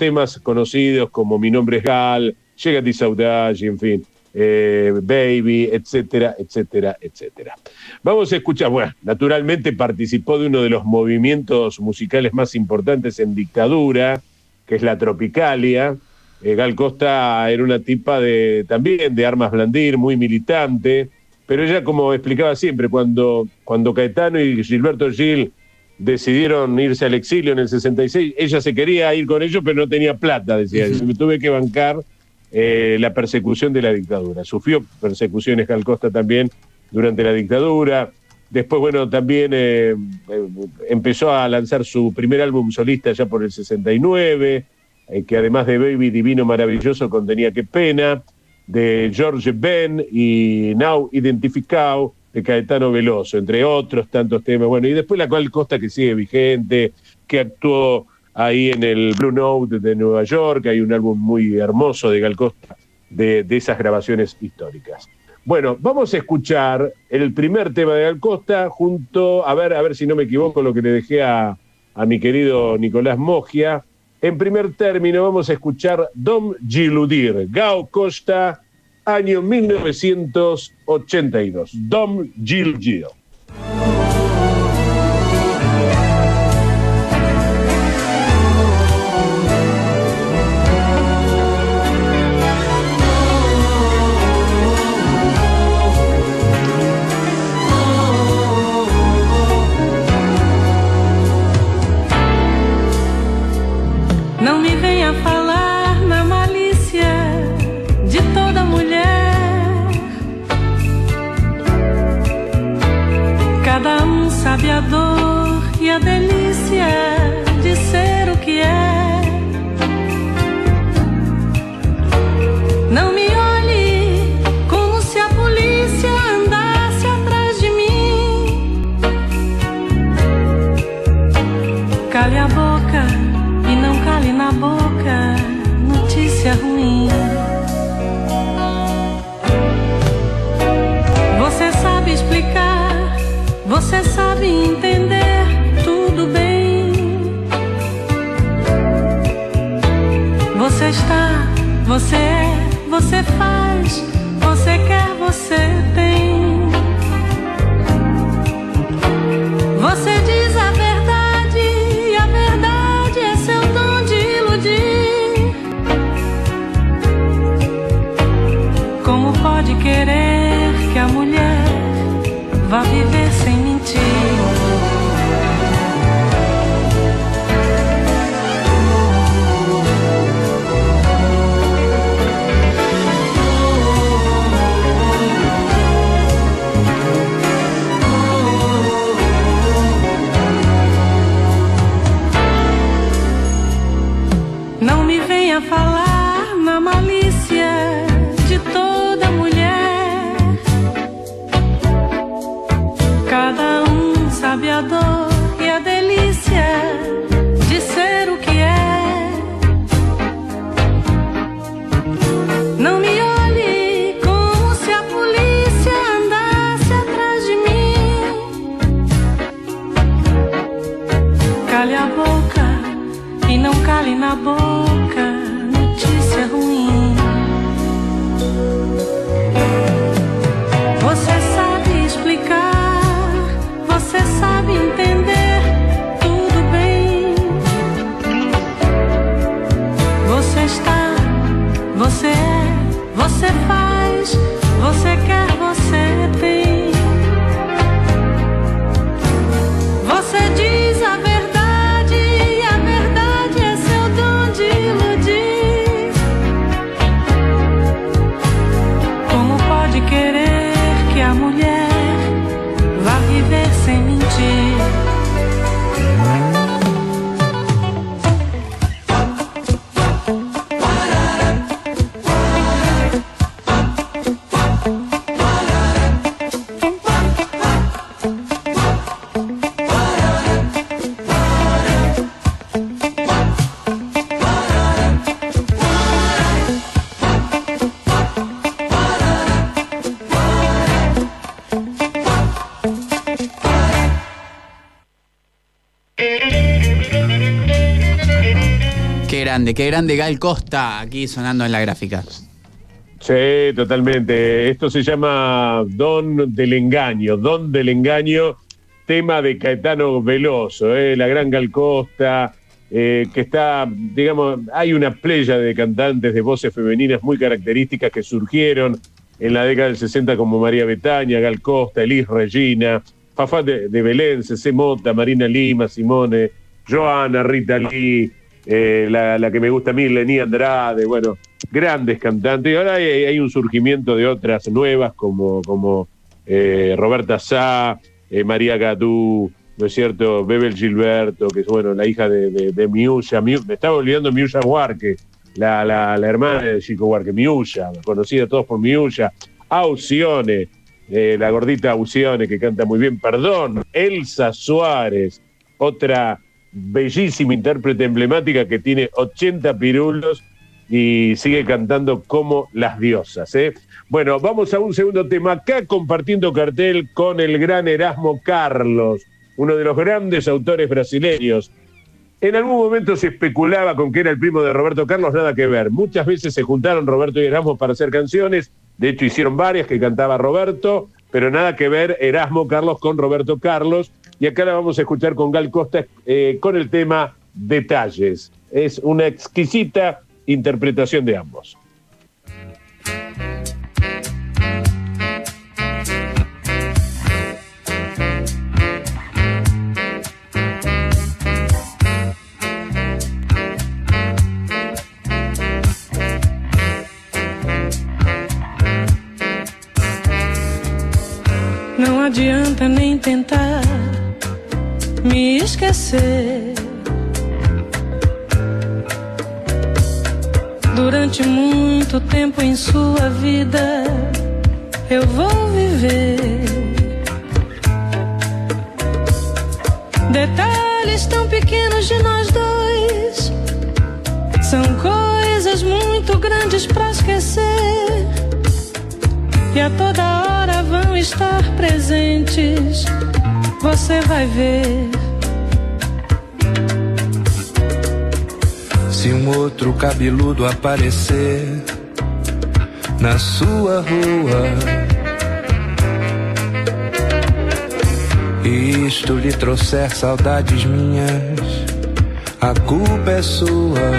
temas conocidos como Mi nombre es Gal, Llega a Saudade, en fin, eh, Baby, etcétera, etcétera, etcétera. Vamos a escuchar, bueno, naturalmente participó de uno de los movimientos musicales más importantes en dictadura, que es la Tropicalia. Eh, Gal Costa era una tipa de también de armas blandir, muy militante, pero ella, como explicaba siempre, cuando, cuando Caetano y Gilberto Gil decidieron irse al exilio en el 66, ella se quería ir con ellos, pero no tenía plata, decía. Me tuve que bancar eh, la persecución de la dictadura. Sufrió persecuciones Gal Costa también durante la dictadura. Después, bueno, también eh, eh, empezó a lanzar su primer álbum solista ya por el 69, que además de Baby Divino Maravilloso contenía Qué Pena, de George Ben y Now Identificado, de Caetano Veloso, entre otros tantos temas. Bueno, y después la Gal Costa que sigue vigente, que actuó ahí en el Blue Note de Nueva York, hay un álbum muy hermoso de Gal Costa de, esas grabaciones históricas. Bueno, vamos a escuchar el primer tema de Gal Costa junto, a ver, a ver si no me equivoco lo que le dejé a, a mi querido Nicolás Mogia. En primer término vamos a escuchar Dom Giludir, Gao Costa, año 1982. Dom Giludir. Você, você faz, você quer, você grande, qué grande Gal Costa aquí sonando en la gráfica. Sí, totalmente. Esto se llama Don del Engaño, Don del Engaño, tema de Caetano Veloso, ¿eh? la gran Gal Costa, eh, que está, digamos, hay una playa de cantantes de voces femeninas muy características que surgieron en la década del 60 como María Betaña, Gal Costa, Elis Regina, Fafá de, Belén, Cecé Mota, Marina Lima, Simone, Joana, Rita Lee, eh, la, que me gusta a mí, Lení Andrade, bueno, grandes cantantes. Y ahora hay, un surgimiento de otras nuevas como, como eh, Roberta Sá, eh, María Gadú, ¿no es cierto? Bebel Gilberto, que es bueno, la hija de, de, me estaba olvidando Miulla Huarque, la, la, hermana de Chico Huarque, Miulla, conocida todos por Miulla. Aucione, la gordita Aucione, que canta muy bien. Perdón, Elsa Suárez, otra bellísima intérprete emblemática que tiene 80 pirulos y sigue cantando como las diosas. ¿eh? Bueno, vamos a un segundo tema acá compartiendo cartel con el gran Erasmo Carlos, uno de los grandes autores brasileños. En algún momento se especulaba con que era el primo de Roberto Carlos, nada que ver. Muchas veces se juntaron Roberto y Erasmo para hacer canciones, de hecho hicieron varias que cantaba Roberto, pero nada que ver Erasmo Carlos con Roberto Carlos y acá la vamos a escuchar con Gal Costa eh, con el tema Detalles. Es una exquisita interpretación de ambos. No adianta nem tentar me esquecer. Durante muito tempo em sua vida eu vou viver. Detalhes tão pequenos de nós dois são coisas muito grandes para esquecer. E a toda hora vão estar presentes você vai ver. Se um outro cabeludo aparecer na sua rua e isto lhe trouxer saudades minhas, a culpa é sua.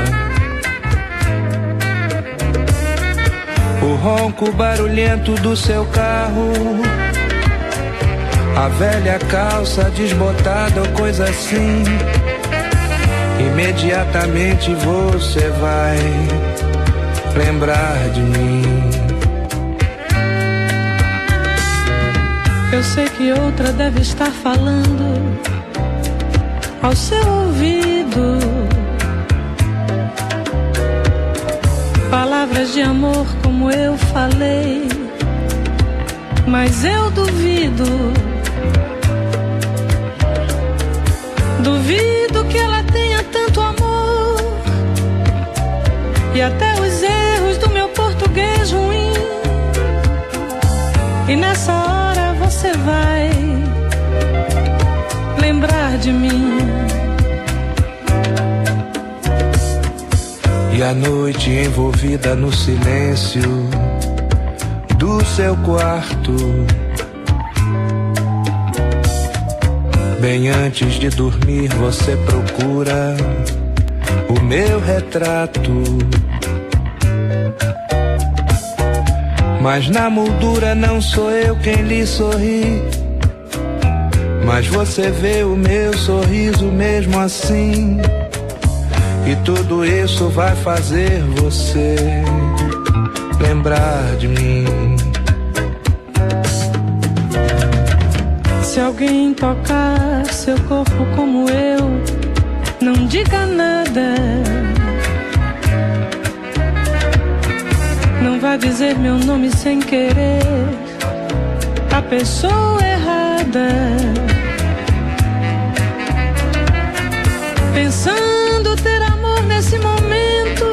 O ronco barulhento do seu carro a velha calça desbotada ou coisa assim. Imediatamente você vai lembrar de mim. Eu sei que outra deve estar falando ao seu ouvido. Palavras de amor como eu falei, mas eu duvido Duvido que ela tenha tanto amor e até os erros do meu português ruim. E nessa hora você vai lembrar de mim. E a noite envolvida no silêncio do seu quarto Bem antes de dormir, você procura o meu retrato. Mas na moldura não sou eu quem lhe sorri. Mas você vê o meu sorriso mesmo assim. E tudo isso vai fazer você lembrar de mim. Se alguém tocar seu corpo como eu, não diga nada. Não vá dizer meu nome sem querer. A pessoa errada. Pensando ter amor nesse momento,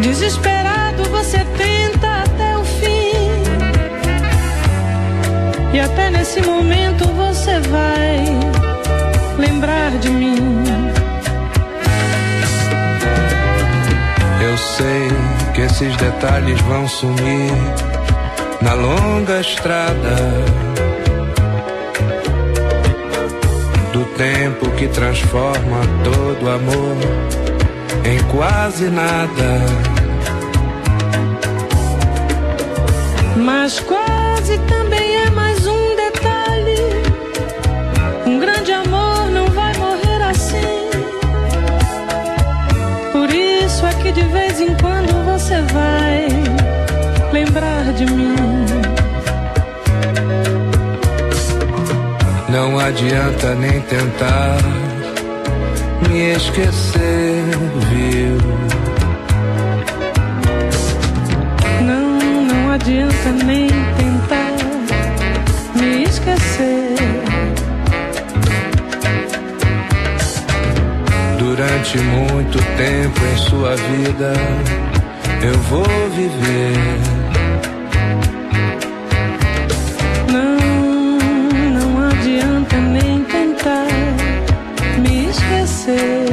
desesperado E até nesse momento você vai lembrar de mim. esses detalhes vão sumir na longa estrada do tempo que transforma todo amor em quase nada. Mas quase também isso é que de vez em quando você vai lembrar de mim. Não adianta nem tentar me esquecer, viu? Não, não adianta nem tentar me esquecer. Durante muito tempo em sua vida, eu vou viver. Não, não adianta nem tentar me esquecer.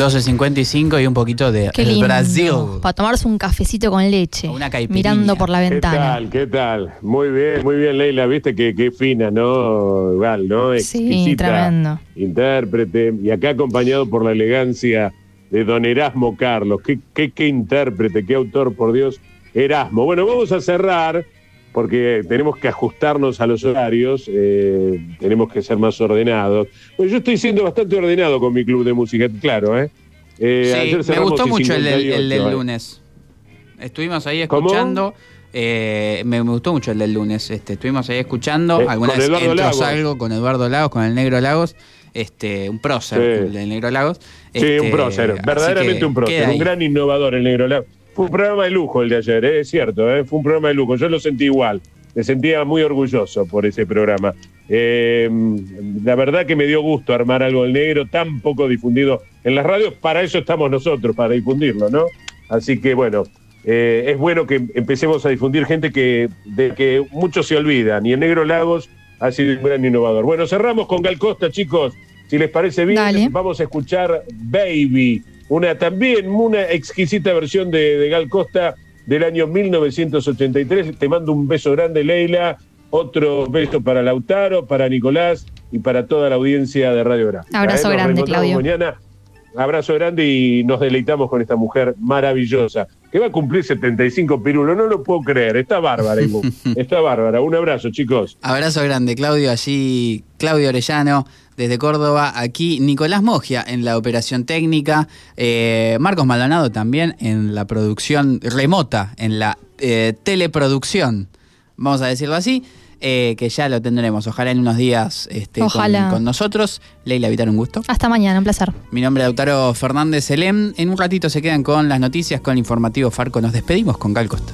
12.55 y un poquito de Qué lindo. Brasil. Para tomarse un cafecito con leche. O una caipirinha. Mirando por la ¿Qué ventana. tal? ¿Qué tal? Muy bien, muy bien, Leila. Viste que, que fina, ¿no? Igual, ¿no? Sí, Exquisita tremendo. Intérprete. Y acá acompañado por la elegancia de don Erasmo Carlos. ¿Qué, qué, qué intérprete, qué autor, por Dios. Erasmo. Bueno, vamos a cerrar porque tenemos que ajustarnos a los horarios, eh, tenemos que ser más ordenados. Pues yo estoy siendo bastante ordenado con mi club de música, claro, ¿eh? Eh, Sí, ayer me cerramos gustó mucho el, del- el del 58, ¿eh? lunes. Estuvimos ahí escuchando. eh, me, me gustó mucho el del lunes. Este, estuvimos ahí escuchando. Eh, Alguna con vez Lagos. salgo con Eduardo Lagos, con el Negro Lagos. Este, un prócer, Sí. el del Negro Lagos. Sí, Este, un prócer, así verdaderamente que un prócer, un gran innovador el Negro Lago. Fue un programa de lujo el de ayer, ¿eh? es cierto, ¿eh? fue un programa de lujo. Yo lo sentí igual, me sentía muy orgulloso por ese programa. Eh, la verdad que me dio gusto armar algo del negro tan poco difundido en las radios, para eso estamos nosotros, para difundirlo, ¿no? Así que bueno, eh, es bueno que empecemos a difundir gente que, de que muchos se olvidan, y el Negro Lagos ha sido un gran innovador. Bueno, cerramos con Gal Costa, chicos. Si les parece bien, Dale. vamos a escuchar Baby, una también una exquisita versión de, de Gal Costa del año 1983. Te mando un beso grande, Leila. Otro beso para Lautaro, para Nicolás y para toda la audiencia de Radio Gráfica. Abrazo Nos grande, Claudio. Mañana. Abrazo grande y nos deleitamos con esta mujer maravillosa que va a cumplir 75 pirulos. No lo puedo creer. Está bárbara, Ibu. Está bárbara. Un abrazo, chicos. Abrazo grande, Claudio. Allí, Claudio Orellano, desde Córdoba. Aquí, Nicolás Mogia en la operación técnica. eh, Marcos Maldonado también en la producción remota, en la eh, teleproducción. Vamos a decirlo así. Eh, que ya lo tendremos, ojalá en unos días este, con- Ojalá. Con, nosotros. Leila Vitar, un gusto. Hasta mañana, un placer. Mi nombre es Lautaro Fernández Elem. En un ratito se quedan con las noticias, con el informativo Farco. Nos despedimos con Gal Costa.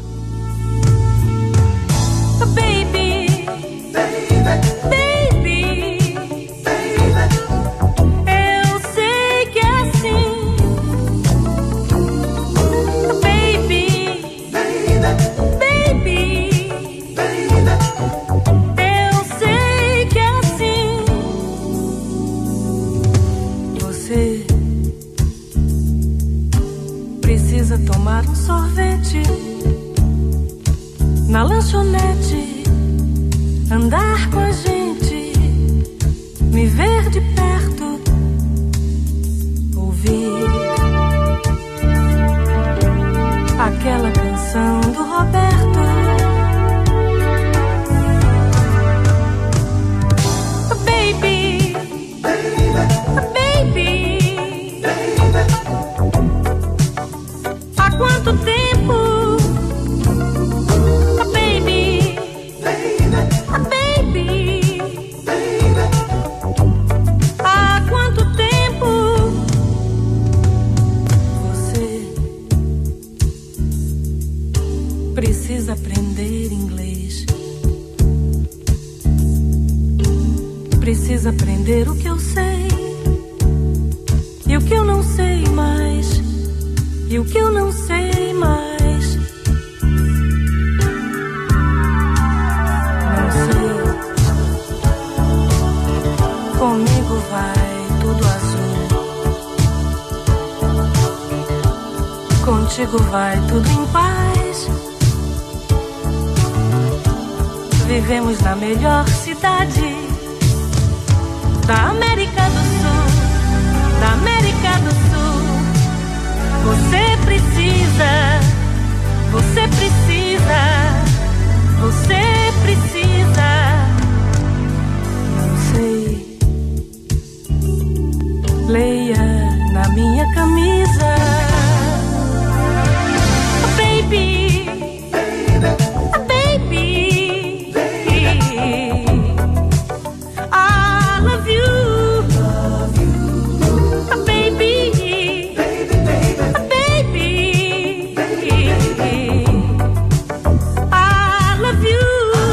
başında contigo vai tudo em paz. Vivemos na melhor cidade da América do Sul, da América do Sul. Você precisa, você precisa, você precisa.